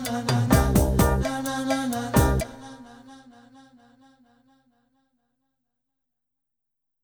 na na na.